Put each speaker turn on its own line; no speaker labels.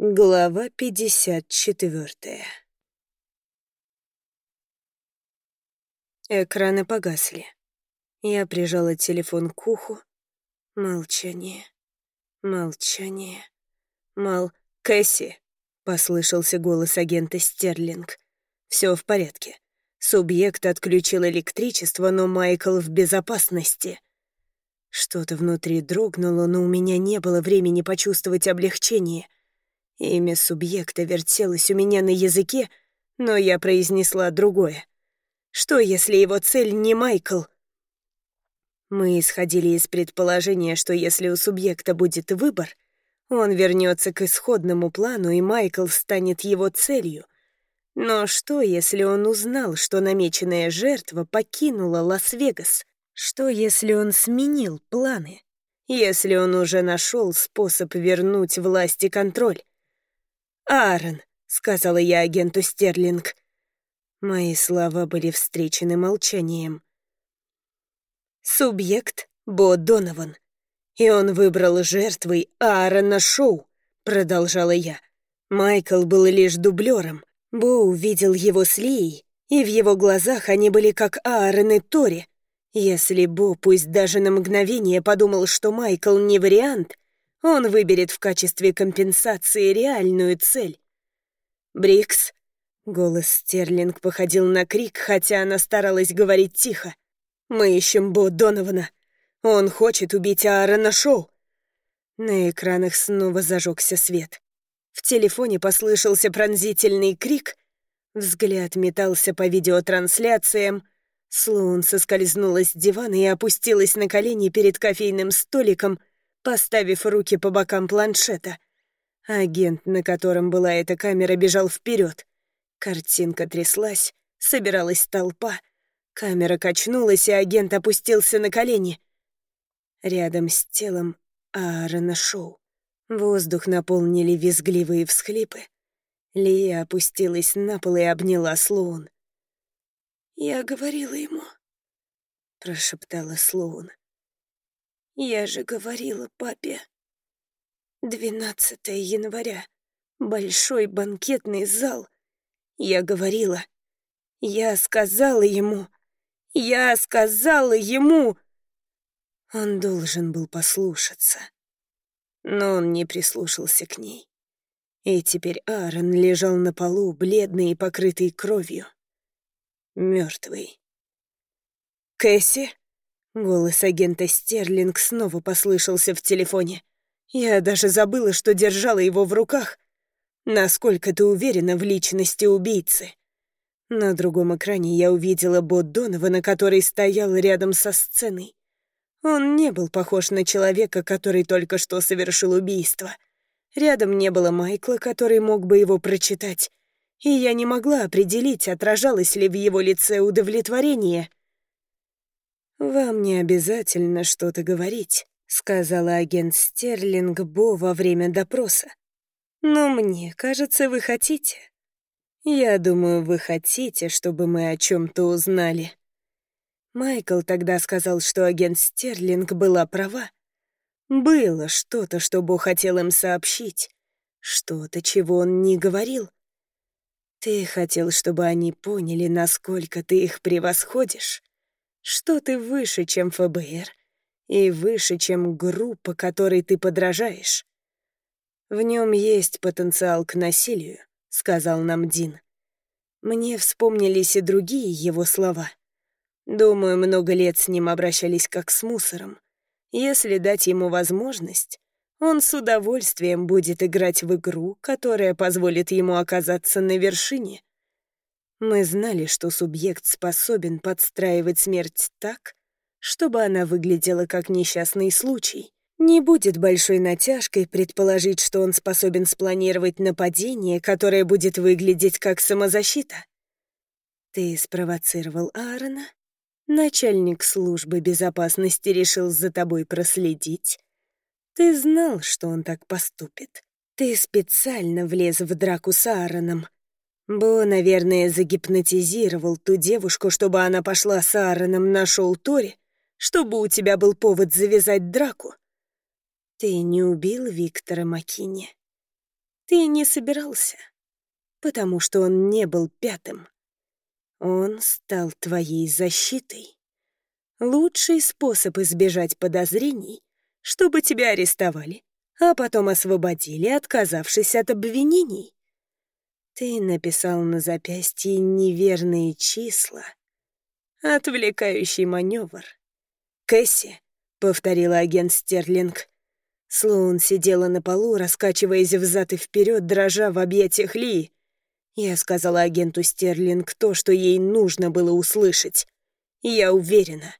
Глава 54 Экраны погасли. Я прижала телефон к уху. Молчание. Молчание. Мол... «Кэсси!» — послышался голос агента Стерлинг. Все в порядке. Субъект отключил электричество, но Майкл в безопасности. Что-то внутри дрогнуло, но у меня не было времени почувствовать облегчение — Имя субъекта вертелось у меня на языке, но я произнесла другое. Что, если его цель не Майкл? Мы исходили из предположения, что если у субъекта будет выбор, он вернется к исходному плану, и Майкл станет его целью. Но что, если он узнал, что намеченная жертва покинула Лас-Вегас? Что, если он сменил планы? Если он уже нашел способ вернуть власть и контроль? «Аарон», — сказала я агенту Стерлинг. Мои слова были встречены молчанием. «Субъект — Бо Донован, и он выбрал жертвой Аарона Шоу», — продолжала я. Майкл был лишь дублером. Бо увидел его с Лией, и в его глазах они были как Аарон и Тори. Если Бо пусть даже на мгновение подумал, что Майкл не вариант, он выберет в качестве компенсации реальную цель. «Брикс!» — голос Стерлинг походил на крик, хотя она старалась говорить тихо. «Мы ищем Бо Донована. Он хочет убить Аарона Шоу!» На экранах снова зажегся свет. В телефоне послышался пронзительный крик. Взгляд метался по видеотрансляциям. Слоун соскользнула с дивана и опустилась на колени перед кофейным столиком, поставив руки по бокам планшета. Агент, на котором была эта камера, бежал вперед. Картинка тряслась, собиралась толпа. Камера качнулась, и агент опустился на колени. Рядом с телом Аарона Шоу. Воздух наполнили визгливые всхлипы. Лия опустилась на пол и обняла Слоун. «Я говорила ему», — прошептала Слоун. Я же говорила папе. 12 января. Большой банкетный зал. Я говорила. Я сказала ему. Я сказала ему. Он должен был послушаться. Но он не прислушался к ней. И теперь Аарон лежал на полу, бледный и покрытый кровью. Мертвый. «Кэсси?» Голос агента Стерлинг снова послышался в телефоне. Я даже забыла, что держала его в руках. Насколько ты уверена в личности убийцы? На другом экране я увидела Бот Донована, который стоял рядом со сценой. Он не был похож на человека, который только что совершил убийство. Рядом не было Майкла, который мог бы его прочитать. И я не могла определить, отражалось ли в его лице удовлетворение — «Вам не обязательно что-то говорить», — сказала агент Стерлинг Бо во время допроса. «Но мне кажется, вы хотите. Я думаю, вы хотите, чтобы мы о чем-то узнали». Майкл тогда сказал, что агент Стерлинг была права. Было что-то, что Бо хотел им сообщить. Что-то, чего он не говорил. Ты хотел, чтобы они поняли, насколько ты их превосходишь что ты выше, чем ФБР, и выше, чем группа, которой ты подражаешь. В нем есть потенциал к насилию, сказал нам Дин. Мне вспомнились и другие его слова. Думаю, много лет с ним обращались как с мусором. Если дать ему возможность, он с удовольствием будет играть в игру, которая позволит ему оказаться на вершине. Мы знали, что субъект способен подстраивать смерть так, чтобы она выглядела как несчастный случай. Не будет большой натяжкой предположить, что он способен спланировать нападение, которое будет выглядеть как самозащита. Ты спровоцировал Аарона? Начальник службы безопасности решил за тобой проследить. Ты знал, что он так поступит. Ты специально влез в драку с Аароном, Бо, наверное, загипнотизировал ту девушку, чтобы она пошла с Аароном на шоу Тори, чтобы у тебя был повод завязать драку. Ты не убил Виктора Макини. Ты не собирался, потому что он не был пятым. Он стал твоей защитой. Лучший способ избежать подозрений, чтобы тебя арестовали, а потом освободили, отказавшись от обвинений. Ты написал на запястье неверные числа. Отвлекающий маневр. «Кэсси», — повторила агент Стерлинг. Слоун сидела на полу, раскачиваясь взад и вперед, дрожа в объятиях Ли. Я сказала агенту Стерлинг то, что ей нужно было услышать. Я уверена,